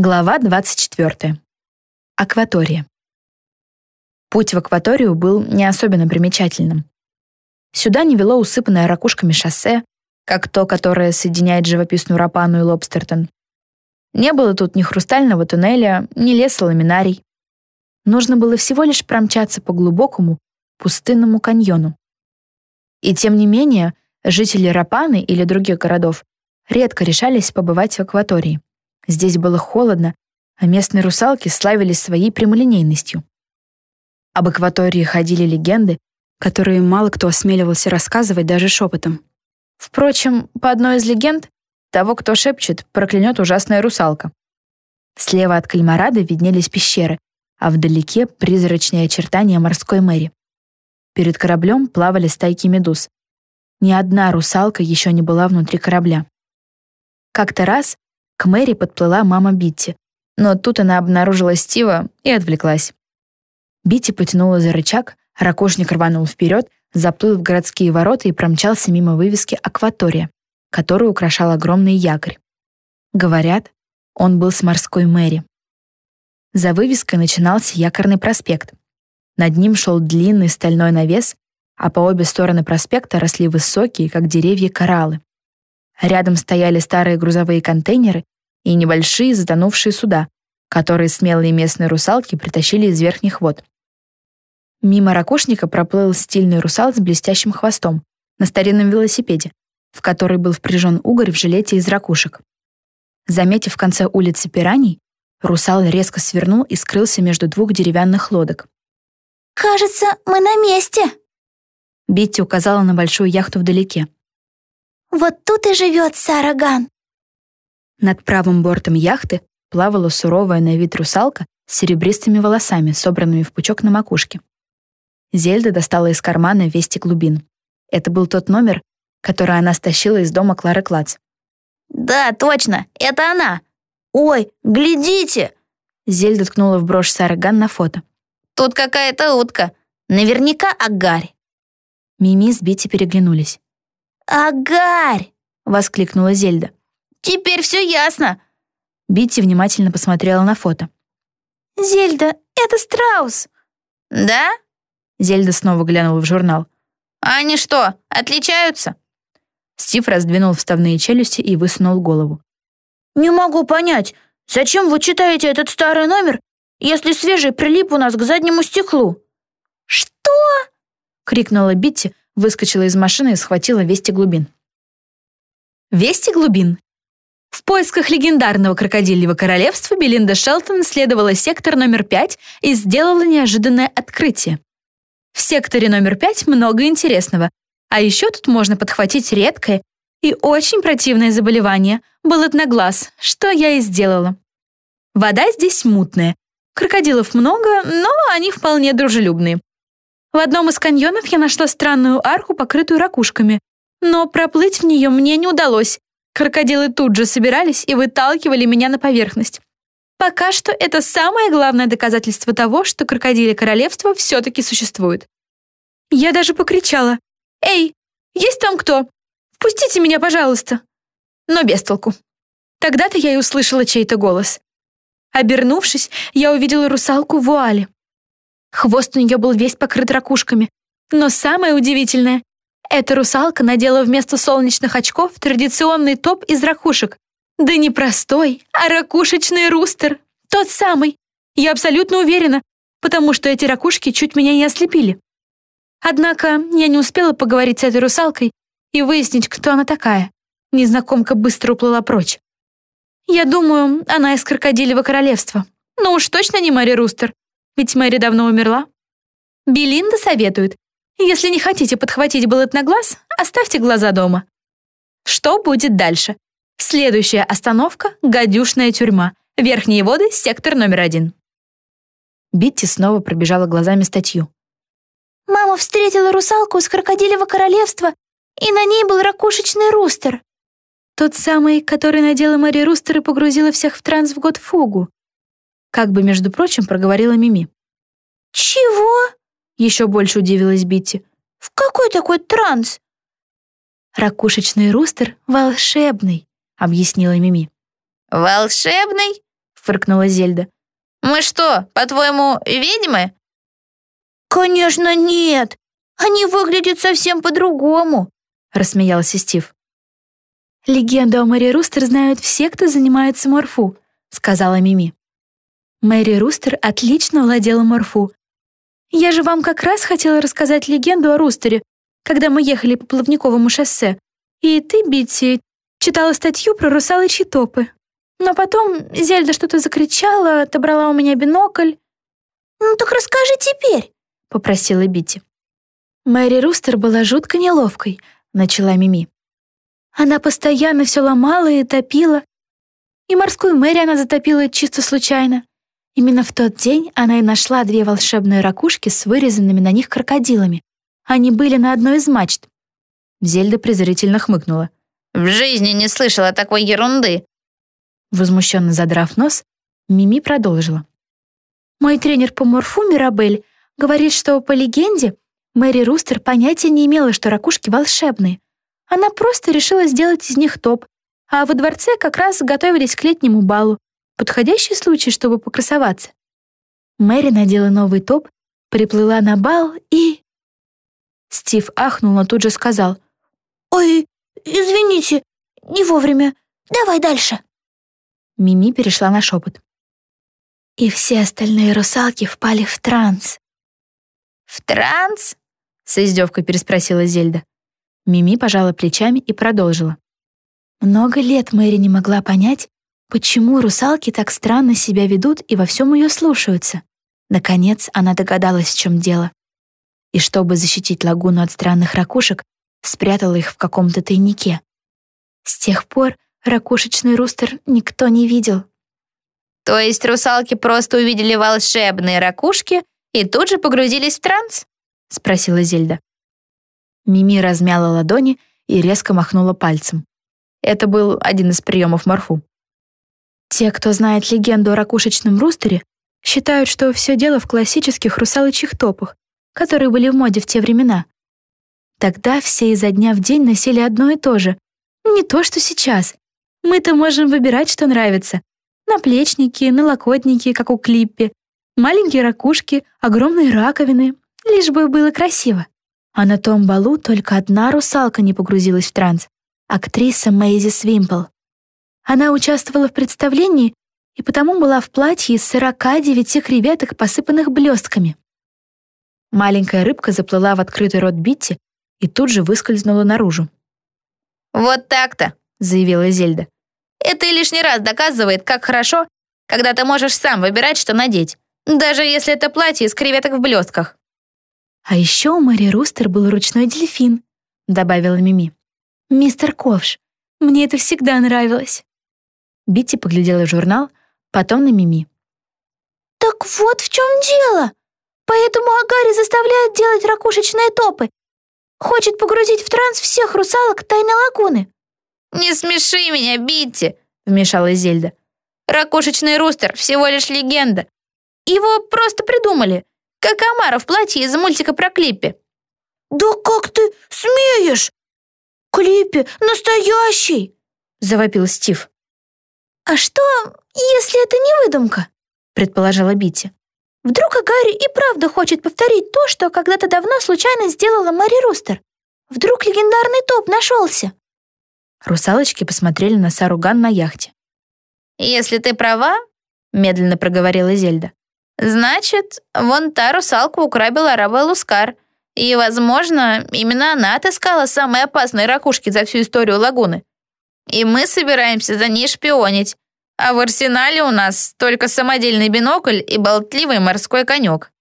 Глава 24. Акватория. Путь в акваторию был не особенно примечательным. Сюда не вело усыпанное ракушками шоссе, как то, которое соединяет живописную Рапану и Лобстертон. Не было тут ни хрустального туннеля, ни леса ламинарий. Нужно было всего лишь промчаться по глубокому, пустынному каньону. И тем не менее, жители Рапаны или других городов редко решались побывать в акватории. Здесь было холодно, а местные русалки славились своей прямолинейностью. Об акватории ходили легенды, которые мало кто осмеливался рассказывать даже шепотом. Впрочем, по одной из легенд, того, кто шепчет, проклянет ужасная русалка. Слева от Кальмарада виднелись пещеры, а вдалеке — призрачные очертания морской мэри. Перед кораблем плавали стайки медуз. Ни одна русалка еще не была внутри корабля. Как-то раз к Мэри подплыла мама Битти, но тут она обнаружила Стива и отвлеклась. Битти потянула за рычаг, ракошник рванул вперед, заплыл в городские ворота и промчался мимо вывески «Акватория», которую украшал огромный якорь. Говорят, он был с морской Мэри. За вывеской начинался якорный проспект. Над ним шел длинный стальной навес, а по обе стороны проспекта росли высокие, как деревья, кораллы. Рядом стояли старые грузовые контейнеры и небольшие затонувшие суда, которые смелые местные русалки притащили из верхних вод. Мимо ракушника проплыл стильный русал с блестящим хвостом на старинном велосипеде, в который был впряжен угорь в жилете из ракушек. Заметив в конце улицы пираний, русал резко свернул и скрылся между двух деревянных лодок. «Кажется, мы на месте!» Битти указала на большую яхту вдалеке. Вот тут и живет Сараган. Над правым бортом яхты плавала суровая на вид русалка с серебристыми волосами, собранными в пучок на макушке. Зельда достала из кармана вести глубин. Это был тот номер, который она стащила из дома Клары Клац. «Да, точно, это она! Ой, глядите!» Зельда ткнула в брошь Сараган на фото. «Тут какая-то утка. Наверняка агарь». Мими с Бити переглянулись. «Агарь!» — воскликнула Зельда. «Теперь все ясно!» Битти внимательно посмотрела на фото. «Зельда, это страус!» «Да?» Зельда снова глянула в журнал. «А они что, отличаются?» Стив раздвинул вставные челюсти и высунул голову. «Не могу понять, зачем вы читаете этот старый номер, если свежий прилип у нас к заднему стеклу?» «Что?» — крикнула Битти, выскочила из машины и схватила Вести глубин. Вести глубин. В поисках легендарного крокодильего королевства Белинда Шелтон исследовала сектор номер пять и сделала неожиданное открытие. В секторе номер пять много интересного, а еще тут можно подхватить редкое и очень противное заболевание — болотноглаз, что я и сделала. Вода здесь мутная, крокодилов много, но они вполне дружелюбные. В одном из каньонов я нашла странную арку, покрытую ракушками. Но проплыть в нее мне не удалось. Крокодилы тут же собирались и выталкивали меня на поверхность. Пока что это самое главное доказательство того, что крокодили королевства все-таки существует. Я даже покричала. «Эй, есть там кто? Впустите меня, пожалуйста!» Но без толку. Тогда-то я и услышала чей-то голос. Обернувшись, я увидела русалку в вуале. Хвост у нее был весь покрыт ракушками. Но самое удивительное — эта русалка надела вместо солнечных очков традиционный топ из ракушек. Да не простой, а ракушечный рустер. Тот самый. Я абсолютно уверена, потому что эти ракушки чуть меня не ослепили. Однако я не успела поговорить с этой русалкой и выяснить, кто она такая. Незнакомка быстро уплыла прочь. Я думаю, она из крокодилевого королевства. Но уж точно не Мэри Рустер. Ведь Мэри давно умерла. Белинда советует, если не хотите подхватить балет на глаз, оставьте глаза дома. Что будет дальше? Следующая остановка — гадюшная тюрьма. Верхние воды, сектор номер один. Битти снова пробежала глазами статью. «Мама встретила русалку из крокодилевого королевства, и на ней был ракушечный рустер». Тот самый, который надела Мэри Рустер и погрузила всех в транс в год фугу. Как бы, между прочим, проговорила Мими. «Чего?» — еще больше удивилась Битти. «В какой такой транс?» «Ракушечный рустер волшебный», — объяснила Мими. «Волшебный?» — фыркнула Зельда. «Мы что, по-твоему, ведьмы?» «Конечно нет! Они выглядят совсем по-другому!» рассмеялся Стив. «Легенду о Мэри Рустер знают все, кто занимается морфу», сказала Мими. Мэри Рустер отлично владела морфу. Я же вам как раз хотела рассказать легенду о Рустере, когда мы ехали по Плавниковому шоссе. И ты, Битти, читала статью про русалочьи топы. Но потом Зельда что-то закричала, отобрала у меня бинокль. «Ну так расскажи теперь», — попросила Битти. Мэри Рустер была жутко неловкой, начала Мими. Она постоянно все ломала и топила. И морскую Мэри она затопила чисто случайно. Именно в тот день она и нашла две волшебные ракушки с вырезанными на них крокодилами. Они были на одной из мачт. Зельда презрительно хмыкнула. «В жизни не слышала такой ерунды!» Возмущенно задрав нос, Мими продолжила. «Мой тренер по морфу, Мирабель, говорит, что, по легенде, Мэри Рустер понятия не имела, что ракушки волшебные. Она просто решила сделать из них топ, а во дворце как раз готовились к летнему балу. Подходящий случай, чтобы покрасоваться. Мэри надела новый топ, приплыла на бал и... Стив ахнул, но тут же сказал. «Ой, извините, не вовремя. Давай дальше». Мими перешла на шепот. И все остальные русалки впали в транс. «В транс?» — с издевкой переспросила Зельда. Мими пожала плечами и продолжила. Много лет Мэри не могла понять, почему русалки так странно себя ведут и во всем ее слушаются. Наконец она догадалась, в чем дело. И чтобы защитить лагуну от странных ракушек, спрятала их в каком-то тайнике. С тех пор ракушечный рустер никто не видел. То есть русалки просто увидели волшебные ракушки и тут же погрузились в транс? Спросила Зельда. Мими размяла ладони и резко махнула пальцем. Это был один из приемов морфу. Те, кто знает легенду о ракушечном рустере, считают, что все дело в классических русалочьих топах, которые были в моде в те времена. Тогда все изо дня в день носили одно и то же. Не то, что сейчас. Мы-то можем выбирать, что нравится. Наплечники, налокотники, как у Клиппи, маленькие ракушки, огромные раковины, лишь бы было красиво. А на том балу только одна русалка не погрузилась в транс — актриса Мэйзи Свимпл. Она участвовала в представлении и потому была в платье из 49 креветок, посыпанных блестками. Маленькая рыбка заплыла в открытый рот Битти и тут же выскользнула наружу. «Вот так-то», — заявила Зельда. «Это и лишний раз доказывает, как хорошо, когда ты можешь сам выбирать, что надеть, даже если это платье из креветок в блестках». «А еще у Мэри Рустер был ручной дельфин», — добавила Мими. «Мистер Ковш, мне это всегда нравилось». Битти поглядела в журнал, потом на Мими. «Так вот в чем дело. Поэтому Агари заставляет делать ракушечные топы. Хочет погрузить в транс всех русалок тайной лагуны». «Не смеши меня, Битти», — вмешалась Зельда. «Ракушечный рустер — всего лишь легенда. Его просто придумали, как Амара в платье из мультика про Клиппи». «Да как ты смеешь? Клиппи настоящий!» — завопил Стив. «А что, если это не выдумка?» — предположила Бити. «Вдруг Агари и правда хочет повторить то, что когда-то давно случайно сделала Мэри Рустер? Вдруг легендарный топ нашелся?» Русалочки посмотрели на Саруган на яхте. «Если ты права», — медленно проговорила Зельда, «значит, вон та русалка украбила раба Лускар, и, возможно, именно она отыскала самые опасные ракушки за всю историю лагуны. И мы собираемся за ней шпионить. А в арсенале у нас только самодельный бинокль и болтливый морской конек.